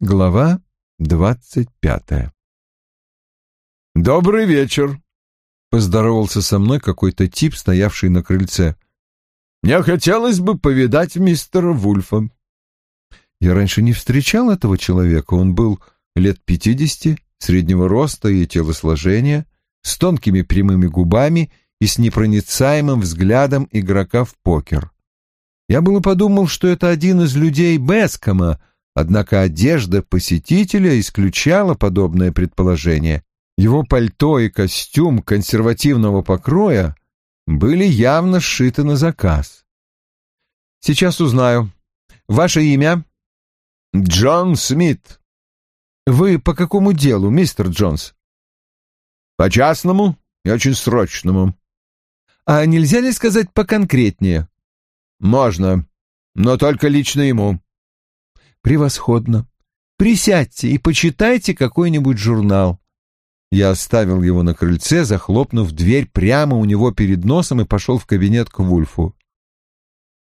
Глава двадцать пятая «Добрый вечер», — поздоровался со мной какой-то тип, стоявший на крыльце. «Мне хотелось бы повидать мистера Вульфа». Я раньше не встречал этого человека. Он был лет пятидесяти, среднего роста и телосложения, с тонкими прямыми губами и с непроницаемым взглядом игрока в покер. Я было подумал, что это один из людей Бескома, Однако одежда посетителя исключала подобное предположение. Его пальто и костюм консервативного покроя были явно сшиты на заказ. «Сейчас узнаю. Ваше имя?» «Джон Смит». «Вы по какому делу, мистер Джонс?» «По частному и очень срочному». «А нельзя ли сказать поконкретнее?» «Можно, но только лично ему». Превосходно. Присядьте и почитайте какой-нибудь журнал. Я оставил его на крыльце, захлопнув дверь прямо у него перед носом и пошел в кабинет к Вульфу.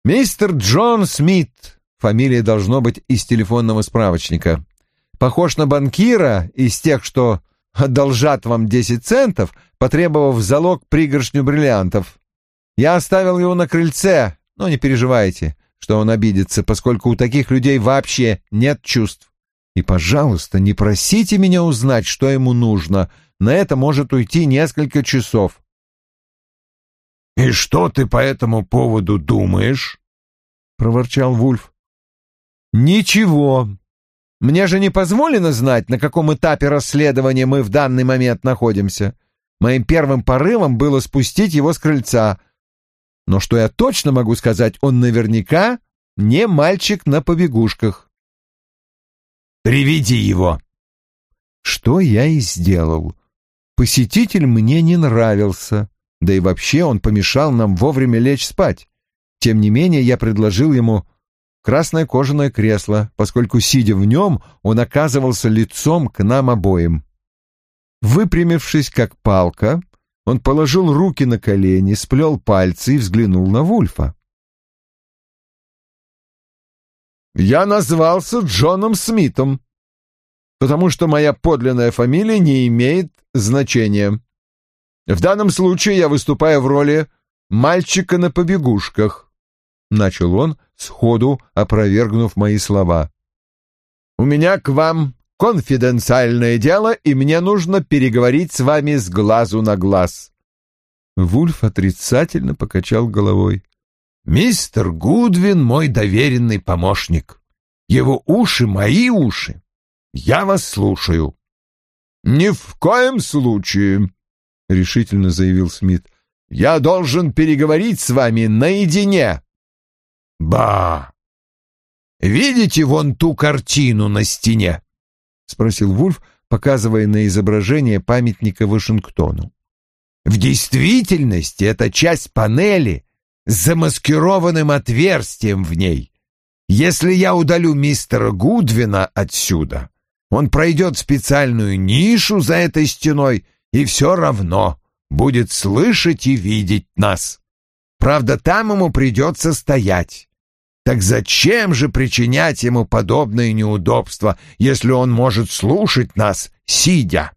«Мистер Джон Смит», фамилия должно быть из телефонного справочника, похож на банкира из тех, что одолжат вам десять центов, потребовав залог пригоршню бриллиантов. Я оставил его на крыльце, но не переживайте что он обидится, поскольку у таких людей вообще нет чувств. И, пожалуйста, не просите меня узнать, что ему нужно. На это может уйти несколько часов. «И что ты по этому поводу думаешь?» — проворчал Вульф. «Ничего. Мне же не позволено знать, на каком этапе расследования мы в данный момент находимся. Моим первым порывом было спустить его с крыльца, но что я точно могу сказать, он наверняка не мальчик на побегушках. «Приведи его!» Что я и сделал. Посетитель мне не нравился, да и вообще он помешал нам вовремя лечь спать. Тем не менее, я предложил ему красное кожаное кресло, поскольку, сидя в нем, он оказывался лицом к нам обоим. Выпрямившись как палка, он положил руки на колени, сплел пальцы и взглянул на Вульфа. «Я назвался Джоном Смитом, потому что моя подлинная фамилия не имеет значения. В данном случае я выступаю в роли мальчика на побегушках», — начал он, сходу опровергнув мои слова. «У меня к вам конфиденциальное дело, и мне нужно переговорить с вами с глазу на глаз». Вульф отрицательно покачал головой. «Мистер Гудвин мой доверенный помощник. Его уши — мои уши. Я вас слушаю». «Ни в коем случае», — решительно заявил Смит. «Я должен переговорить с вами наедине». «Ба! Видите вон ту картину на стене?» — спросил Вульф, показывая на изображение памятника Вашингтону. «В действительности это часть панели с замаскированным отверстием в ней. Если я удалю мистера Гудвина отсюда, он пройдет специальную нишу за этой стеной и все равно будет слышать и видеть нас. Правда, там ему придется стоять. Так зачем же причинять ему подобные неудобства, если он может слушать нас, сидя?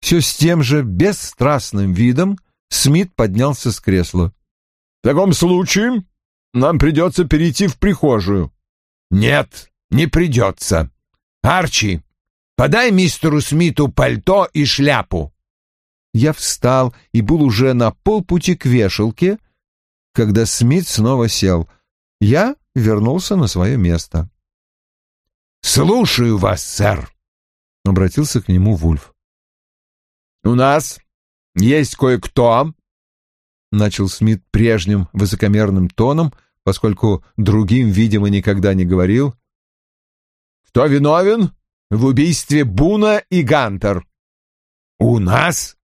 Все с тем же бесстрастным видом Смит поднялся с кресла. — В таком случае нам придется перейти в прихожую. — Нет, не придется. Арчи, подай мистеру Смиту пальто и шляпу. Я встал и был уже на полпути к вешалке, когда Смит снова сел. Я вернулся на свое место. «Слушаю вас, сэр», — обратился к нему Вульф. «У нас есть кое-кто», — начал Смит прежним высокомерным тоном, поскольку другим, видимо, никогда не говорил. «Кто виновен в убийстве Буна и Гантер?» «У нас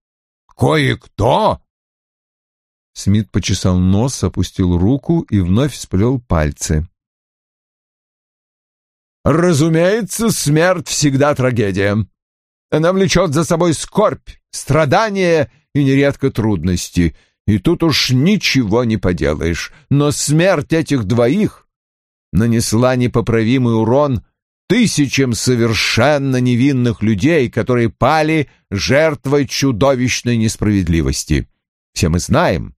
кое-кто?» Смит почесал нос, опустил руку и вновь сплел пальцы. «Разумеется, смерть всегда трагедия. Она влечет за собой скорбь, страдания и нередко трудности. И тут уж ничего не поделаешь. Но смерть этих двоих нанесла непоправимый урон тысячам совершенно невинных людей, которые пали жертвой чудовищной несправедливости. Все мы знаем,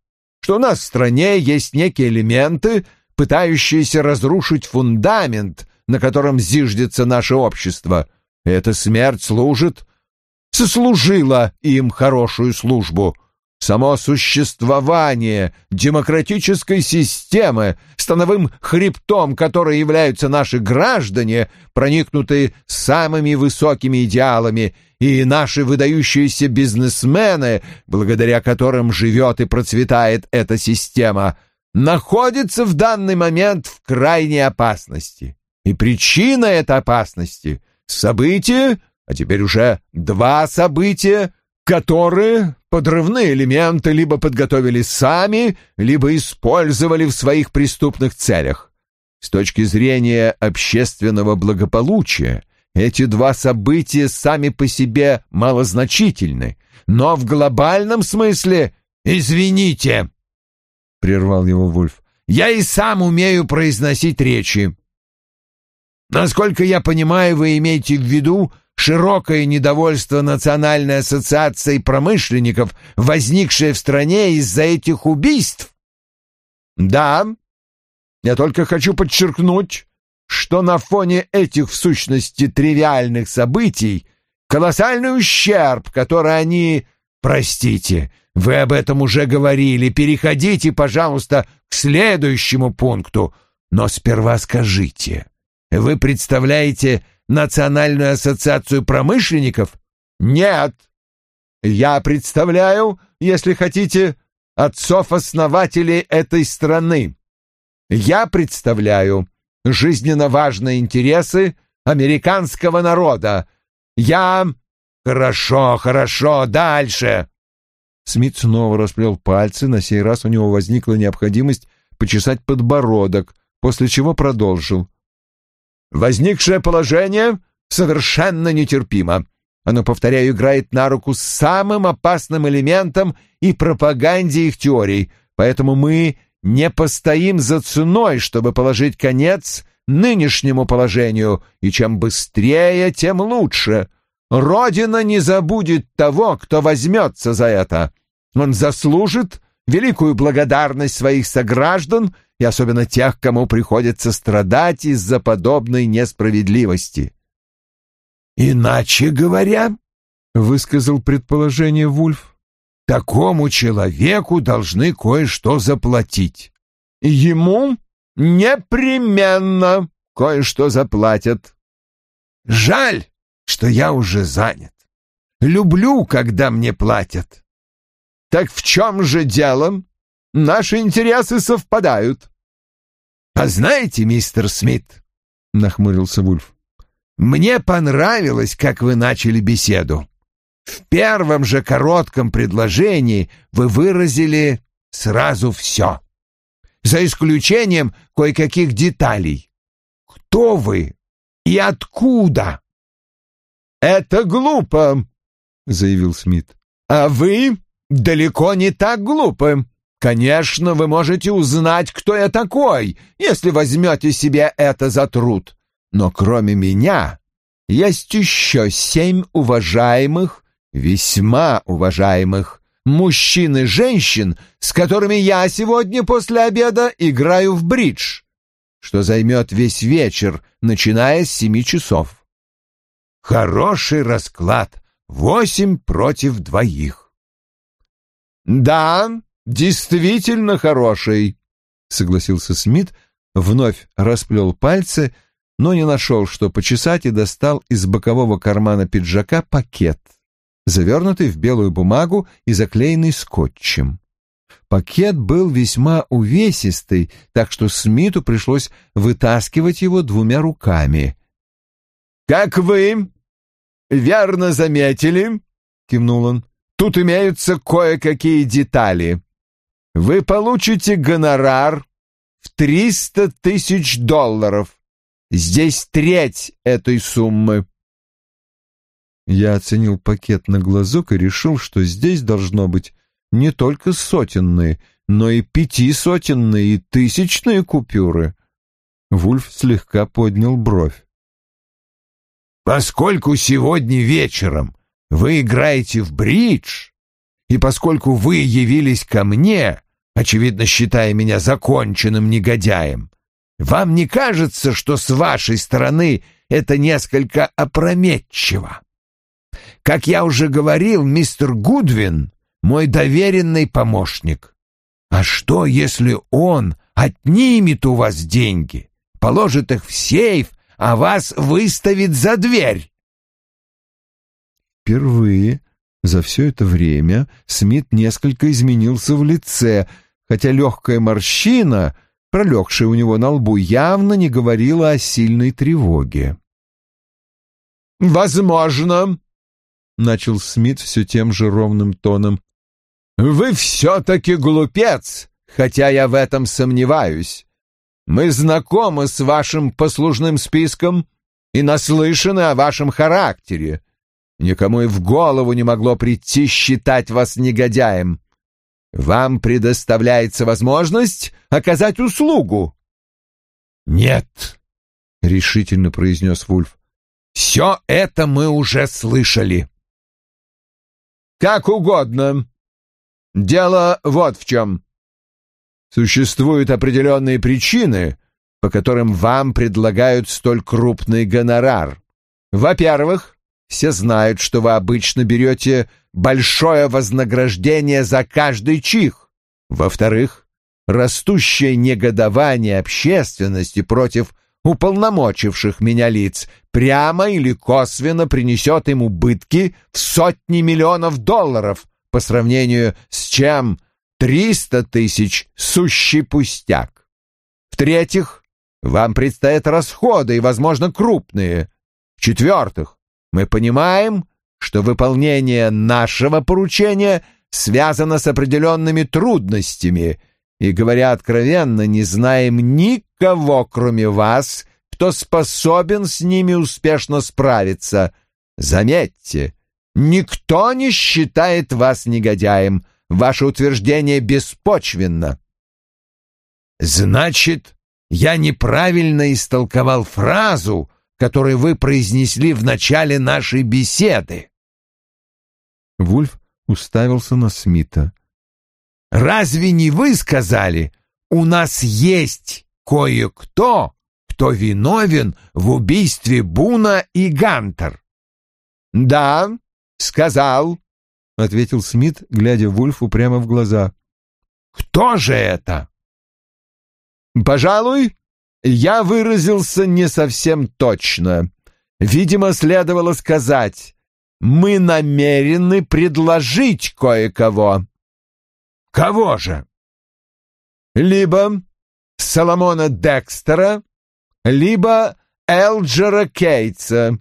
что у нас в стране есть некие элементы, пытающиеся разрушить фундамент, на котором зиждется наше общество. Эта смерть служит, сослужила им хорошую службу — Само существование демократической системы, становым хребтом которой являются наши граждане, проникнутые самыми высокими идеалами, и наши выдающиеся бизнесмены, благодаря которым живет и процветает эта система, находятся в данный момент в крайней опасности. И причина этой опасности — события, а теперь уже два события, которые подрывные элементы либо подготовили сами, либо использовали в своих преступных целях. С точки зрения общественного благополучия эти два события сами по себе малозначительны, но в глобальном смысле «Извините», — прервал его Вульф, — «я и сам умею произносить речи. Насколько я понимаю, вы имеете в виду широкое недовольство Национальной ассоциацией промышленников, возникшее в стране из-за этих убийств? Да, я только хочу подчеркнуть, что на фоне этих в сущности тривиальных событий колоссальный ущерб, который они... Простите, вы об этом уже говорили, переходите, пожалуйста, к следующему пункту, но сперва скажите, вы представляете Национальную ассоциацию промышленников? Нет. Я представляю, если хотите, отцов-основателей этой страны. Я представляю жизненно важные интересы американского народа. Я... Хорошо, хорошо, дальше. Смит снова расплел пальцы, на сей раз у него возникла необходимость почесать подбородок, после чего продолжил. Возникшее положение совершенно нетерпимо. Оно, повторяю, играет на руку самым опасным элементом и пропаганде их теорий, поэтому мы не постоим за ценой, чтобы положить конец нынешнему положению, и чем быстрее, тем лучше. Родина не забудет того, кто возьмется за это. Он заслужит великую благодарность своих сограждан и особенно тех, кому приходится страдать из-за подобной несправедливости. «Иначе говоря», — высказал предположение Вульф, — «такому человеку должны кое-что заплатить. Ему непременно кое-что заплатят. Жаль, что я уже занят. Люблю, когда мне платят. Так в чем же дело? Наши интересы совпадают. А знаете, мистер Смит, нахмурился Вульф, мне понравилось, как вы начали беседу. В первом же коротком предложении вы выразили сразу все, за исключением кое-каких деталей. Кто вы и откуда? Это глупо, заявил Смит. А вы далеко не так глупы. Конечно, вы можете узнать, кто я такой, если возьмете себе это за труд. Но кроме меня есть еще семь уважаемых, весьма уважаемых мужчин и женщин, с которыми я сегодня после обеда играю в бридж, что займет весь вечер, начиная с семи часов. Хороший расклад. Восемь против двоих. «Да, действительно хороший», — согласился Смит, вновь расплел пальцы, но не нашел, что почесать, и достал из бокового кармана пиджака пакет, завернутый в белую бумагу и заклеенный скотчем. Пакет был весьма увесистый, так что Смиту пришлось вытаскивать его двумя руками. «Как вы верно заметили», — кивнул он, Тут имеются кое-какие детали. Вы получите гонорар в триста тысяч долларов. Здесь треть этой суммы. Я оценил пакет на глазок и решил, что здесь должно быть не только сотенные, но и пятисотенные и тысячные купюры. Вульф слегка поднял бровь. Поскольку сегодня вечером вы играете в бридж, и поскольку вы явились ко мне, очевидно считая меня законченным негодяем, вам не кажется, что с вашей стороны это несколько опрометчиво? Как я уже говорил, мистер Гудвин — мой доверенный помощник. А что, если он отнимет у вас деньги, положит их в сейф, а вас выставит за дверь? Впервые за все это время Смит несколько изменился в лице, хотя легкая морщина, пролегшая у него на лбу, явно не говорила о сильной тревоге. «Возможно», — начал Смит все тем же ровным тоном, — «вы все-таки глупец, хотя я в этом сомневаюсь. Мы знакомы с вашим послужным списком и наслышаны о вашем характере. Никому и в голову не могло прийти считать вас негодяем. Вам предоставляется возможность оказать услугу. Нет, решительно произнес Вульф. Все это мы уже слышали. Как угодно. Дело вот в чем. Существуют определенные причины, по которым вам предлагают столь крупный гонорар. Во-первых, все знают, что вы обычно берете большое вознаграждение за каждый чих. Во-вторых, растущее негодование общественности против уполномочивших меня лиц прямо или косвенно принесет им убытки в сотни миллионов долларов, по сравнению с чем триста тысяч — сущий пустяк. В-третьих, вам предстоят расходы, и, возможно, крупные. В-четвертых, мы понимаем, что выполнение нашего поручения связано с определенными трудностями, и, говоря откровенно, не знаем никого, кроме вас, кто способен с ними успешно справиться. Заметьте, никто не считает вас негодяем. Ваше утверждение беспочвенно. Значит, я неправильно истолковал фразу, который вы произнесли в начале нашей беседы. Вульф уставился на Смита. «Разве не вы сказали, у нас есть кое-кто, кто виновен в убийстве Буна и Гантер?» «Да, сказал», — ответил Смит, глядя Вульфу прямо в глаза. «Кто же это?» «Пожалуй, я выразился не совсем точно. Видимо, следовало сказать, мы намерены предложить кое-кого. Кого же? Либо Соломона Декстера, либо Элджера Кейтса.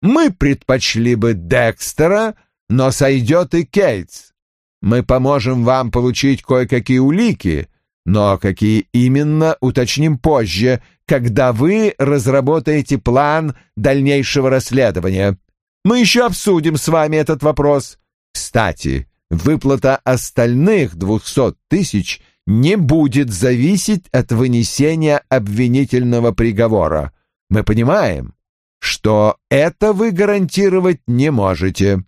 Мы предпочли бы Декстера, но сойдет и Кейтс. Мы поможем вам получить кое-какие улики, но какие именно, уточним позже, когда вы разработаете план дальнейшего расследования. Мы еще обсудим с вами этот вопрос. Кстати, выплата остальных двухсот тысяч не будет зависеть от вынесения обвинительного приговора. Мы понимаем, что это вы гарантировать не можете.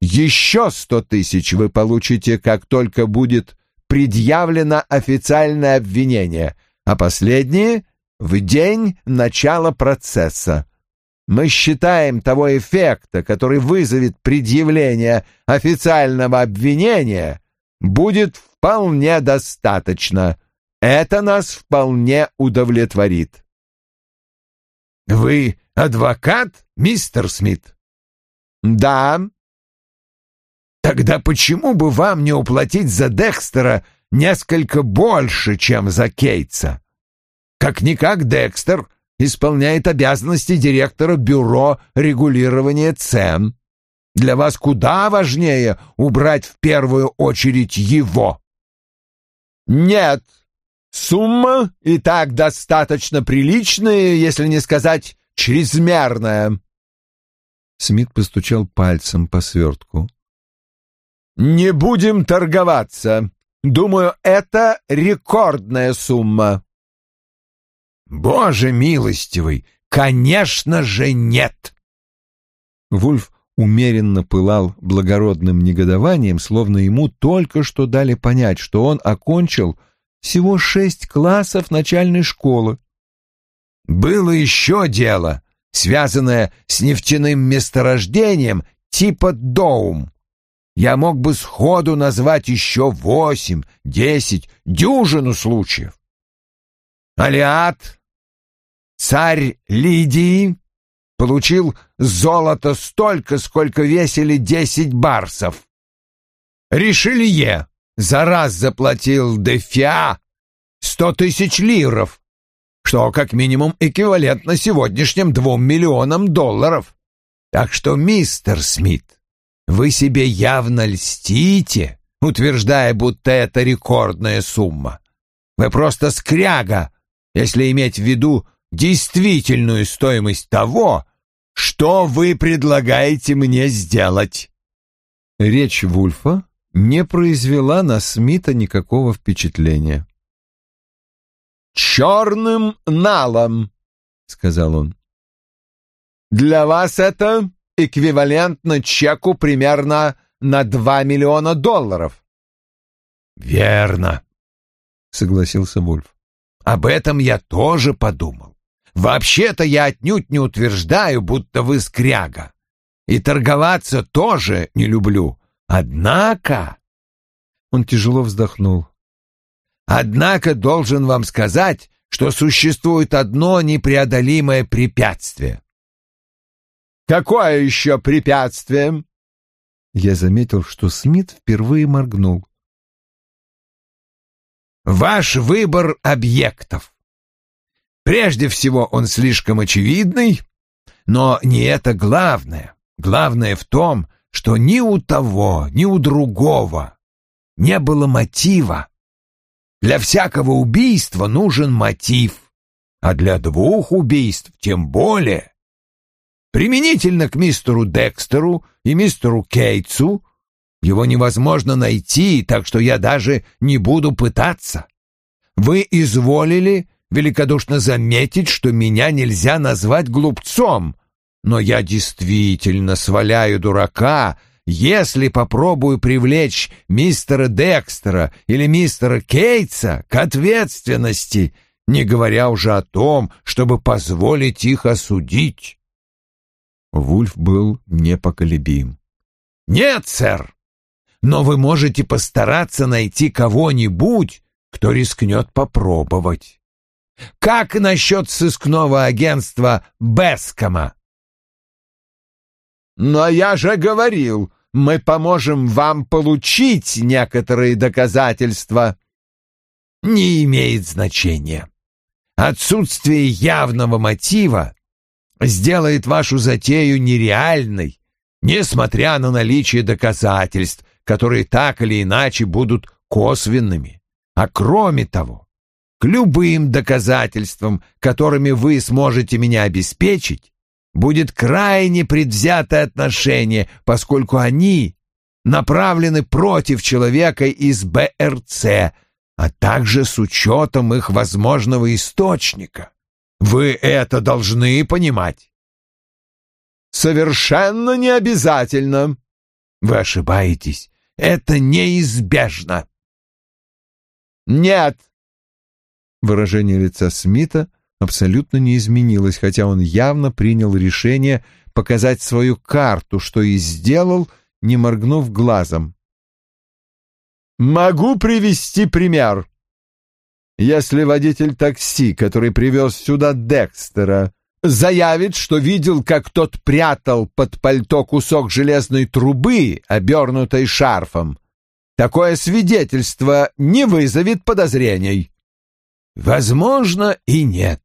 Еще сто тысяч вы получите, как только будет предъявлено официальное обвинение, а последнее — в день начала процесса. Мы считаем того эффекта, который вызовет предъявление официального обвинения, будет вполне достаточно. Это нас вполне удовлетворит. Вы адвокат, мистер Смит? Да, Тогда почему бы вам не уплатить за Декстера несколько больше, чем за Кейтса? Как-никак Декстер исполняет обязанности директора бюро регулирования цен. Для вас куда важнее убрать в первую очередь его. Нет, сумма и так достаточно приличная, если не сказать чрезмерная. Смит постучал пальцем по свертку. «Не будем торговаться. Думаю, это рекордная сумма». «Боже милостивый, конечно же нет!» Вульф умеренно пылал благородным негодованием, словно ему только что дали понять, что он окончил всего шесть классов начальной школы. «Было еще дело, связанное с нефтяным месторождением типа Доум. Я мог бы сходу назвать еще восемь, десять, дюжину случаев. Алиат, царь Лидии, получил золото столько, сколько весили десять барсов. Ришелье за раз заплатил Дефиа сто тысяч лиров, что как минимум эквивалентно сегодняшним двум миллионам долларов. Так что, мистер Смит, вы себе явно льстите, утверждая, будто это рекордная сумма. Вы просто скряга, если иметь в виду действительную стоимость того, что вы предлагаете мне сделать? Речь Вульфа не произвела на Смита никакого впечатления. «Черным налом», — сказал он. «Для вас это эквивалентно чеку примерно на два миллиона долларов». «Верно», — согласился Вульф. «Об этом я тоже подумал. Вообще-то я отнюдь не утверждаю, будто вы скряга. И торговаться тоже не люблю. Однако...» Он тяжело вздохнул. «Однако должен вам сказать, что существует одно непреодолимое препятствие». «Какое еще препятствие?» Я заметил, что Смит впервые моргнул. «Ваш выбор объектов. Прежде всего, он слишком очевидный, но не это главное. Главное в том, что ни у того, ни у другого не было мотива. Для всякого убийства нужен мотив, а для двух убийств тем более. Применительно к мистеру Декстеру и мистеру Кейтсу его невозможно найти, так что я даже не буду пытаться. Вы изволили великодушно заметить, что меня нельзя назвать глупцом, но я действительно сваляю дурака, если попробую привлечь мистера Декстера или мистера Кейтса к ответственности, не говоря уже о том, чтобы позволить их осудить. Вульф был непоколебим. «Нет, сэр, но вы можете постараться найти кого-нибудь, кто рискнет попробовать. Как насчет сыскного агентства Бескома? Но я же говорил, мы поможем вам получить некоторые доказательства. Не имеет значения. Отсутствие явного мотива сделает вашу затею нереальной, несмотря на наличие доказательств, которые так или иначе будут косвенными. А кроме того, к любым доказательствам, которыми вы сможете меня обеспечить, будет крайне предвзятое отношение, поскольку они направлены против человека из БРЦ, а также с учетом их возможного источника. Вы это должны понимать. Совершенно не обязательно. Вы ошибаетесь. Это неизбежно. Нет, Выражение лица Смита абсолютно не изменилось, хотя он явно принял решение показать свою карту, что и сделал, не моргнув глазом. «Могу привести пример. Если водитель такси, который привез сюда Декстера, заявит, что видел, как тот прятал под пальто кусок железной трубы, обернутой шарфом, такое свидетельство не вызовет подозрений. Возможно, и нет,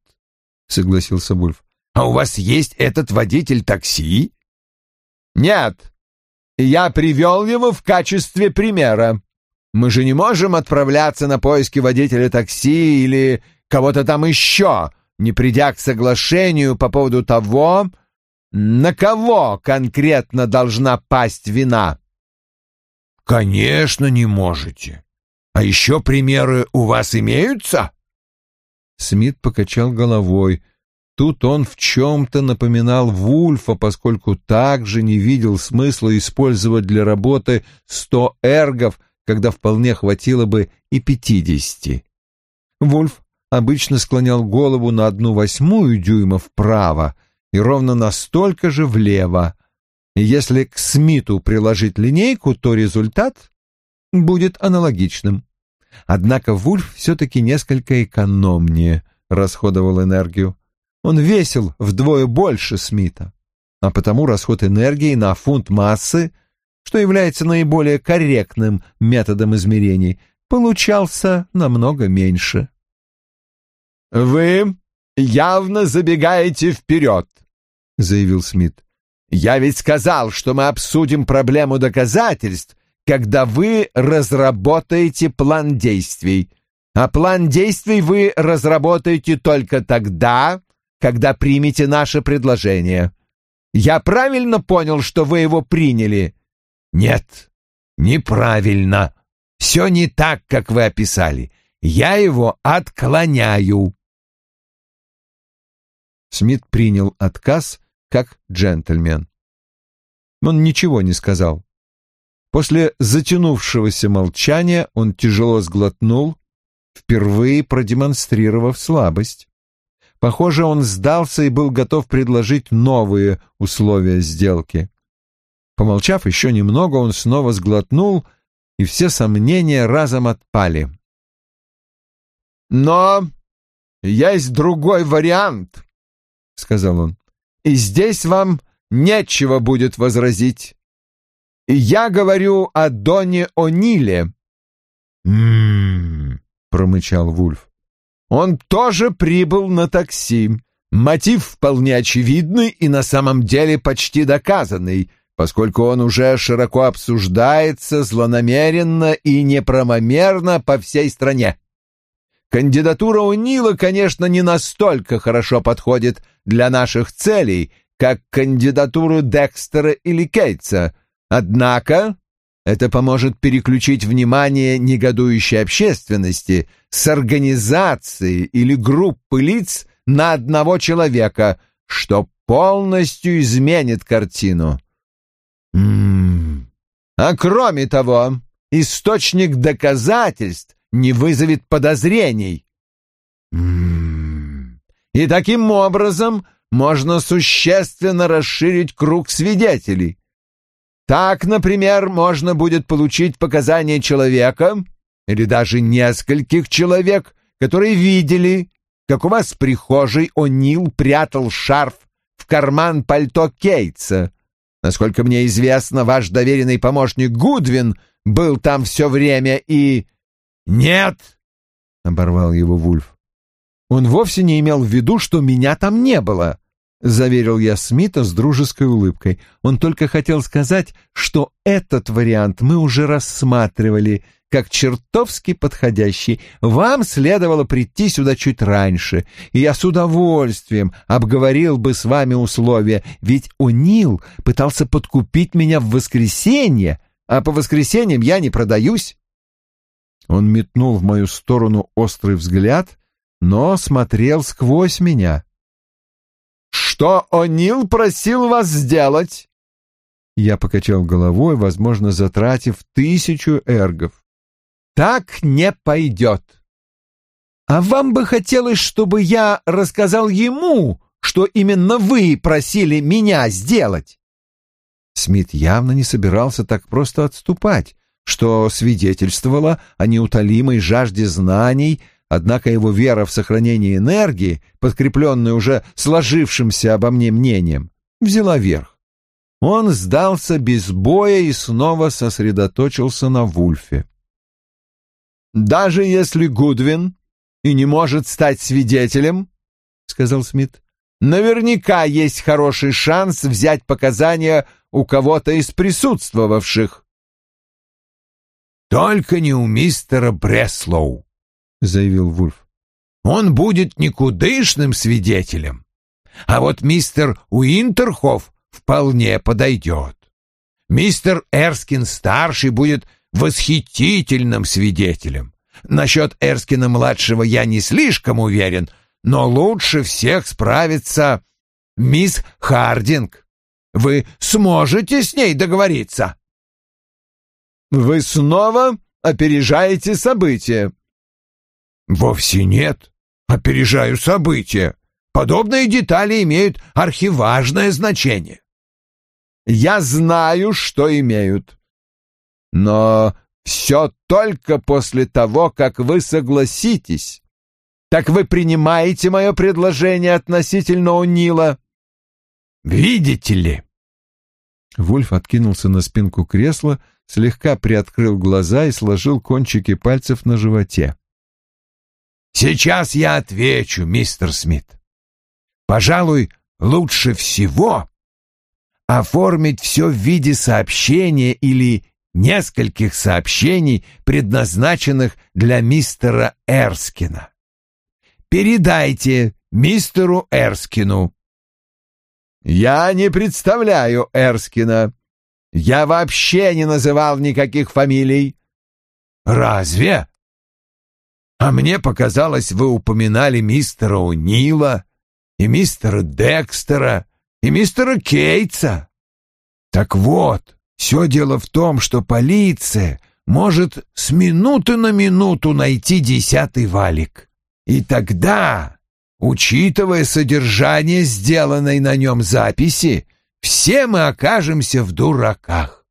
согласился Вульф. А у вас есть этот водитель такси? Нет. Я привел его в качестве примера. Мы же не можем отправляться на поиски водителя такси или кого-то там еще, не придя к соглашению по поводу того, на кого конкретно должна пасть вина. Конечно, не можете. А еще примеры у вас имеются? Смит покачал головой. Тут он в чем-то напоминал Вульфа, поскольку также не видел смысла использовать для работы сто эргов, когда вполне хватило бы и пятидесяти. Вульф обычно склонял голову на одну восьмую дюйма вправо и ровно настолько же влево. И если к Смиту приложить линейку, то результат будет аналогичным. Однако Вульф все-таки несколько экономнее расходовал энергию. Он весил вдвое больше Смита, а потому расход энергии на фунт массы, что является наиболее корректным методом измерений, получался намного меньше. «Вы явно забегаете вперед», — заявил Смит. «Я ведь сказал, что мы обсудим проблему доказательств, когда вы разработаете план действий. А план действий вы разработаете только тогда, когда примете наше предложение. Я правильно понял, что вы его приняли? Нет, неправильно. Все не так, как вы описали. Я его отклоняю. Смит принял отказ как джентльмен. Он ничего не сказал. После затянувшегося молчания он тяжело сглотнул, впервые продемонстрировав слабость. Похоже, он сдался и был готов предложить новые условия сделки. Помолчав еще немного, он снова сглотнул, и все сомнения разом отпали. «Но есть другой вариант», — сказал он, — «и здесь вам нечего будет возразить. Я говорю о Доне О'Ниле». «М-м-м», промычал Вульф. «Он тоже прибыл на такси. Мотив вполне очевидный и на самом деле почти доказанный, поскольку он уже широко обсуждается злонамеренно и неправомерно по всей стране. Кандидатура у Нила, конечно, не настолько хорошо подходит для наших целей, как кандидатуру Декстера или Кейтса, однако это поможет переключить внимание негодующей общественности с организации или группы лиц на одного человека, что полностью изменит картину. А кроме того, источник доказательств не вызовет подозрений. И таким образом можно существенно расширить круг свидетелей. Так, например, можно будет получить показания человека или даже нескольких человек, которые видели, как у вас в прихожей О'Нил прятал шарф в карман пальто Кейтса. Насколько мне известно, ваш доверенный помощник Гудвин был там все время и... «Нет!» — оборвал его Вульф. «Он вовсе не имел в виду, что меня там не было», — заверил я Смита с дружеской улыбкой. «Он только хотел сказать, что этот вариант мы уже рассматривали, как чертовски подходящий. Вам следовало прийти сюда чуть раньше, и я с удовольствием обговорил бы с вами условия, ведь О'Нил пытался подкупить меня в воскресенье, а по воскресеньям я не продаюсь». Он метнул в мою сторону острый взгляд, но смотрел сквозь меня. «Что О'Нил просил вас сделать?» Я покачал головой, возможно, затратив тысячу эргов. «Так не пойдет. А вам бы хотелось, чтобы я рассказал ему, что именно вы просили меня сделать?» Смит явно не собирался так просто отступать, что свидетельствовало о неутолимой жажде знаний, однако его вера в сохранение энергии, подкрепленная уже сложившимся обо мне мнением, взяла верх. Он сдался без боя и снова сосредоточился на Вульфе. «Даже если Гудвин и не может стать свидетелем, — сказал Смит, — наверняка есть хороший шанс взять показания у кого-то из присутствовавших. «Только не у мистера Бреслоу», — заявил Вульф. «Он будет никудышным свидетелем. А вот мистер Уинтерхоф вполне подойдет. Мистер Эрскин-старший будет восхитительным свидетелем. Насчет Эрскина-младшего я не слишком уверен, но лучше всех справится мисс Хардинг. Вы сможете с ней договориться?» «Вы снова опережаете события». «Вовсе нет. Опережаю события. Подобные детали имеют архиважное значение». «Я знаю, что имеют. Но все только после того, как вы согласитесь. Так вы принимаете мое предложение относительно Унила?» «Видите ли?» Вульф откинулся на спинку кресла, слегка приоткрыл глаза и сложил кончики пальцев на животе. «Сейчас я отвечу, мистер Смит. Пожалуй, лучше всего оформить все в виде сообщения или нескольких сообщений, предназначенных для мистера Эрскина. Передайте мистеру Эрскину. Я не представляю Эрскина. Я вообще не называл никаких фамилий. Разве? А мне показалось, вы упоминали мистера О'Нила и мистера Декстера и мистера Кейтса. Так вот, все дело в том, что полиция может с минуты на минуту найти десятый валик. И тогда, учитывая содержание сделанной на нем записи, все мы окажемся в дураках.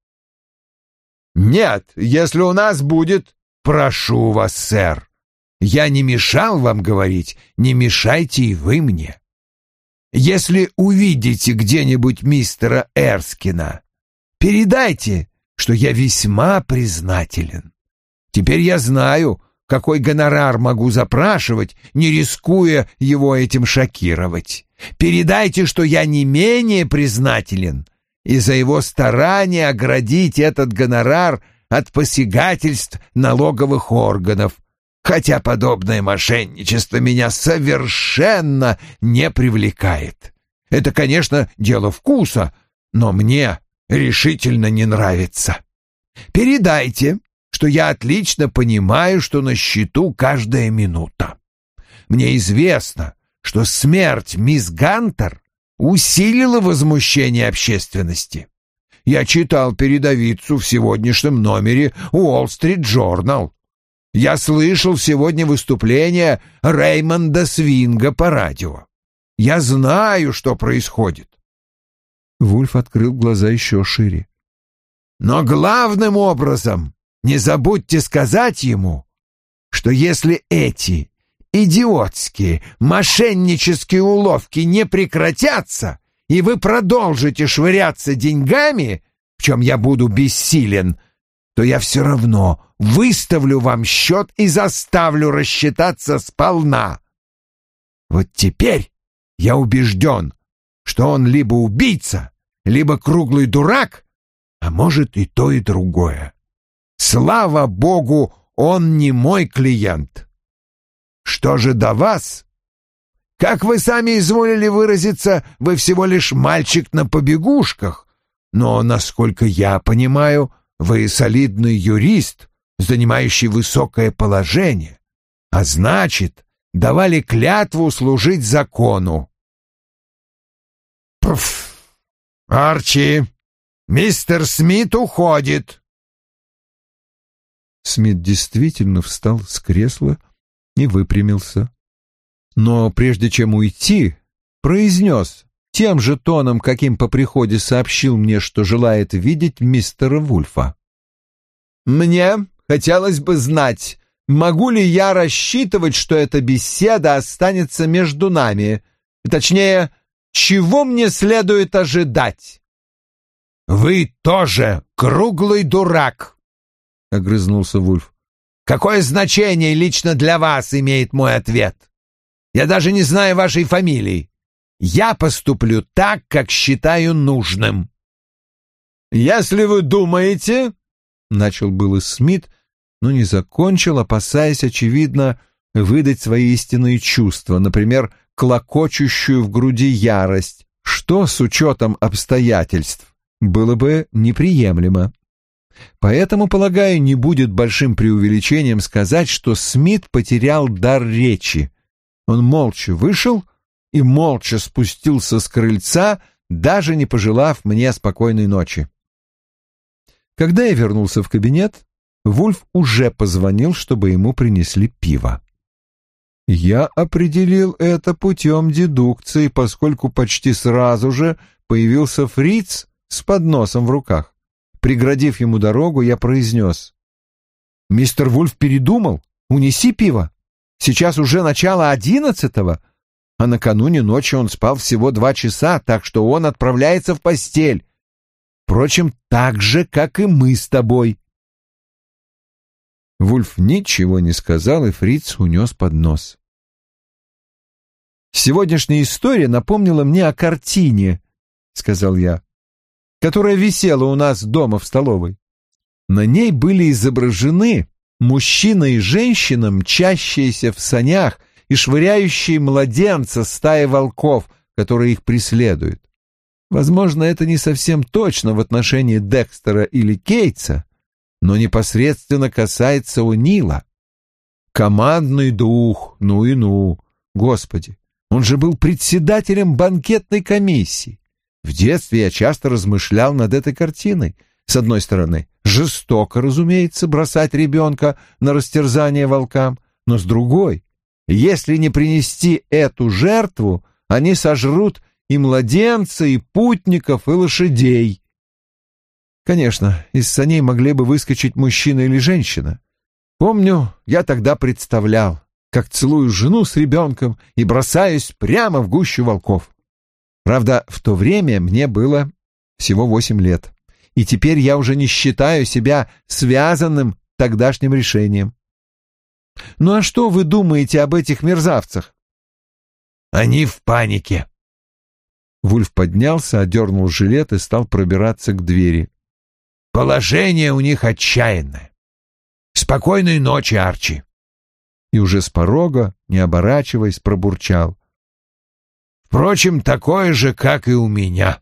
Нет, если у нас будет... Прошу вас, сэр. Я не мешал вам говорить, не мешайте и вы мне. Если увидите где-нибудь мистера Эрскина, передайте, что я весьма признателен. Теперь я знаю, какой гонорар могу запрашивать, не рискуя его этим шокировать. Передайте, что я не менее признателен, и за его старание оградить этот гонорар от посягательств налоговых органов, хотя подобное мошенничество меня совершенно не привлекает. Это, конечно, дело вкуса, но мне решительно не нравится. Передайте, что я отлично понимаю, что на счету каждая минута. Мне известно, что смерть мисс Гантер усилила возмущение общественности. Я читал передовицу в сегодняшнем номере Уолл-стрит Джорнал. Я слышал сегодня выступление Реймонда Свинга по радио. Я знаю, что происходит. Вульф открыл глаза еще шире. Но главным образом не забудьте сказать ему, что если эти идиотские, мошеннические уловки не прекратятся, и вы продолжите швыряться деньгами, в чем я буду бессилен, то я все равно выставлю вам счет и заставлю рассчитаться сполна. Вот теперь я убежден, что он либо убийца, либо круглый дурак, а может и то, и другое. Слава богу, он не мой клиент. Что же до вас? Как вы сами изволили выразиться, вы всего лишь мальчик на побегушках, но, насколько я понимаю, вы солидный юрист, занимающий высокое положение, а значит, давали клятву служить закону. Пф! Арчи, мистер Смит уходит. Смит действительно встал с кресла и выпрямился. Но прежде чем уйти, произнес тем же тоном, каким по приходе сообщил мне, что желает видеть мистера Вульфа. «Мне хотелось бы знать, могу ли я рассчитывать, что эта беседа останется между нами, точнее, чего мне следует ожидать?» «Вы тоже круглый дурак!» — огрызнулся Вульф. «Какое значение лично для вас имеет мой ответ? Я даже не знаю вашей фамилии. Я поступлю так, как считаю нужным». «Если вы думаете...» — начал был и Смит, но не закончил, опасаясь, очевидно, выдать свои истинные чувства, например, клокочущую в груди ярость, что, с учетом обстоятельств, было бы неприемлемо. Поэтому, полагаю, не будет большим преувеличением сказать, что Смит потерял дар речи. Он молча вышел и молча спустился с крыльца, даже не пожелав мне спокойной ночи. Когда я вернулся в кабинет, Вульф уже позвонил, чтобы ему принесли пиво. Я определил это путем дедукции, поскольку почти сразу же появился фриц с подносом в руках. Преградив ему дорогу, я произнес. «Мистер Вульф передумал? Унеси пиво. Сейчас уже начало одиннадцатого, а накануне ночи он спал всего два часа, так что он отправляется в постель. Впрочем, так же, как и мы с тобой». Вульф ничего не сказал, и Фриц унес поднос. «Сегодняшняя история напомнила мне о картине», — сказал я, — «которая висела у нас дома в столовой. На ней были изображены мужчина и женщина, мчащиеся в санях и швыряющие младенца стаи волков, которые их преследуют. Возможно, это не совсем точно в отношении Декстера или Кейтса, но непосредственно касается Унила. Командный дух, ну и ну, господи, он же был председателем банкетной комиссии. В детстве я часто размышлял над этой картиной. С одной стороны, жестоко, разумеется, бросать ребенка на растерзание волкам, но с другой, если не принести эту жертву, они сожрут и младенца, и путников, и лошадей. Конечно, из саней могли бы выскочить мужчина или женщина. Помню, я тогда представлял, как целую жену с ребенком и бросаюсь прямо в гущу волков. Правда, в то время мне было всего восемь лет, и теперь я уже не считаю себя связанным тогдашним решением. Ну а что вы думаете об этих мерзавцах? Они в панике. Вульф поднялся, одернул жилет и стал пробираться к двери. Положение у них отчаянное. Спокойной ночи, Арчи. И уже с порога, не оборачиваясь, пробурчал. Впрочем, такое же, как и у меня.